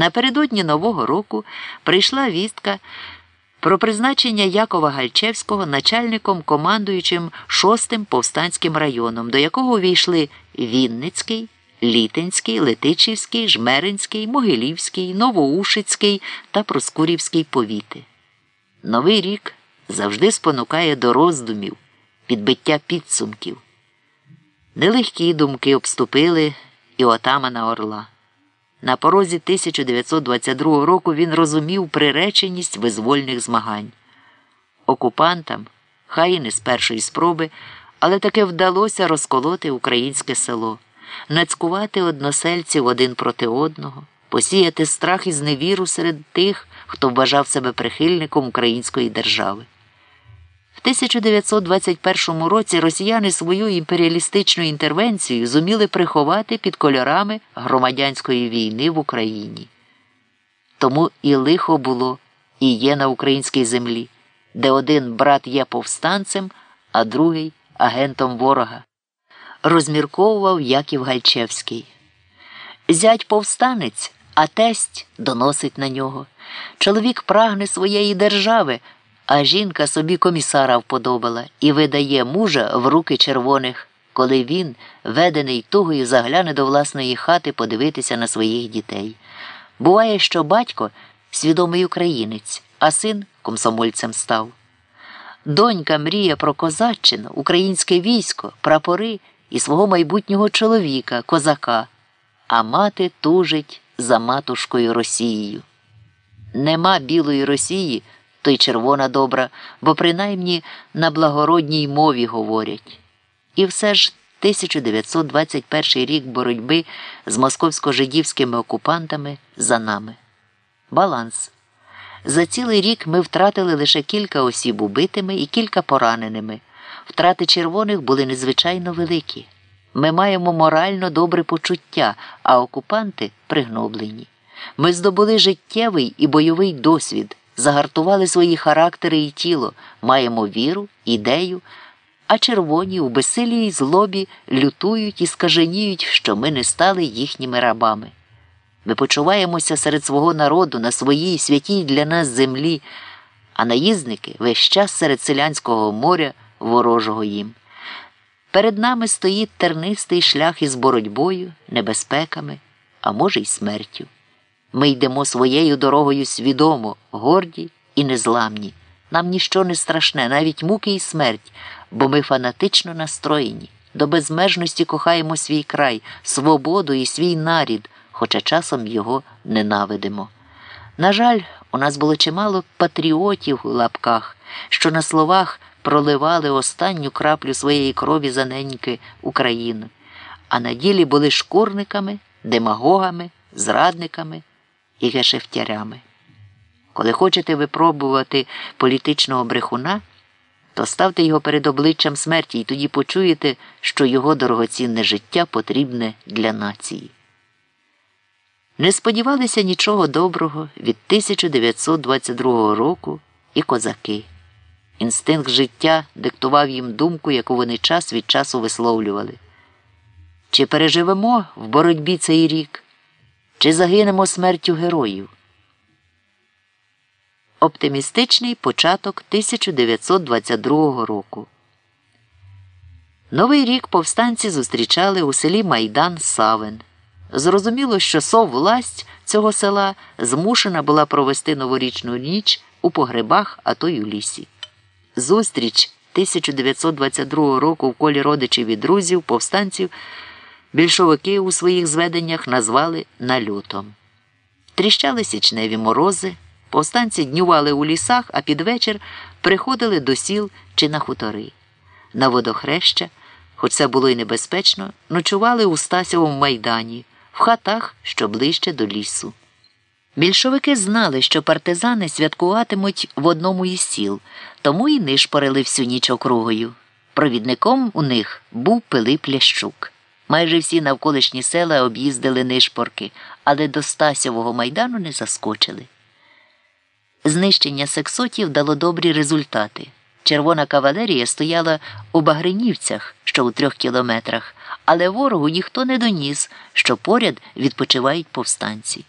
Напередодні Нового року прийшла вістка про призначення Якова Гальчевського начальником командуючим шостим повстанським районом, до якого увійшли Вінницький, Літинський, Летичівський, Жмеринський, Могилівський, Новоушицький та Проскурівський повіти. Новий рік завжди спонукає до роздумів, підбиття підсумків. Нелегкі думки обступили і отамана Орла. На порозі 1922 року він розумів приреченість визвольних змагань. Окупантам, хай і не з першої спроби, але таки вдалося розколоти українське село, нацькувати односельців один проти одного, посіяти страх і зневіру серед тих, хто вважав себе прихильником української держави. В 1921 році росіяни свою імперіалістичну інтервенцію зуміли приховати під кольорами громадянської війни в Україні. Тому і лихо було і є на українській землі, де один брат є повстанцем, а другий агентом ворога. Розмірковував Яків Гальчевський. Зять повстанець, а тесть доносить на нього. Чоловік прагне своєї держави. А жінка собі комісара вподобала і видає мужа в руки червоних, коли він, ведений тугою, загляне до власної хати подивитися на своїх дітей. Буває, що батько свідомий українець, а син комсомольцем став. Донька мріє про козаччину, українське військо, прапори і свого майбутнього чоловіка, козака, а мати тужить за матушкою Росією. Нема білої Росії то й червона добра, бо принаймні на благородній мові говорять. І все ж 1921 рік боротьби з московсько-жидівськими окупантами за нами. Баланс. За цілий рік ми втратили лише кілька осіб убитими і кілька пораненими. Втрати червоних були незвичайно великі. Ми маємо морально добре почуття, а окупанти пригноблені. Ми здобули життєвий і бойовий досвід загартували свої характери і тіло, маємо віру, ідею, а червоні у безсилій злобі лютують і скаженіють, що ми не стали їхніми рабами. Ми почуваємося серед свого народу на своїй святій для нас землі, а наїзники весь час серед селянського моря ворожого їм. Перед нами стоїть тернистий шлях із боротьбою, небезпеками, а може, й смертю. Ми йдемо своєю дорогою свідомо, горді і незламні. Нам ніщо не страшне, навіть муки і смерть, бо ми фанатично настроєні, до безмежності кохаємо свій край, свободу і свій нарід, хоча часом його ненавидимо. На жаль, у нас було чимало патріотів у лапках, що на словах проливали останню краплю своєї крові за неньки України, а на ділі були шкурниками, демагогами, зрадниками і гешефтярями. Коли хочете випробувати політичного брехуна, то ставте його перед обличчям смерті і тоді почуєте, що його дорогоцінне життя потрібне для нації. Не сподівалися нічого доброго від 1922 року і козаки. Інстинкт життя диктував їм думку, яку вони час від часу висловлювали. Чи переживемо в боротьбі цей рік? Чи загинемо смертю героїв? Оптимістичний початок 1922 року. Новий рік повстанці зустрічали у селі Майдан Савен. Зрозуміло, що совласть цього села змушена була провести новорічну ніч у погребах, а то й у лісі. Зустріч 1922 року в колі родичів і друзів повстанців. Більшовики у своїх зведеннях назвали нальотом. Тріщали січневі морози, повстанці днювали у лісах, а під вечір приходили до сіл чи на хутори. На водохреща, хоч це було й небезпечно, ночували у Стасєвому майдані, в хатах, що ближче до лісу. Більшовики знали, що партизани святкуватимуть в одному із сіл, тому і нишпорили всю ніч округою. Провідником у них був Пилип Лящук. Майже всі навколишні села об'їздили нишпорки, але до Стасєвого майдану не заскочили. Знищення сексотів дало добрі результати. Червона кавалерія стояла у Багринівцях, що у трьох кілометрах, але ворогу ніхто не доніс, що поряд відпочивають повстанці.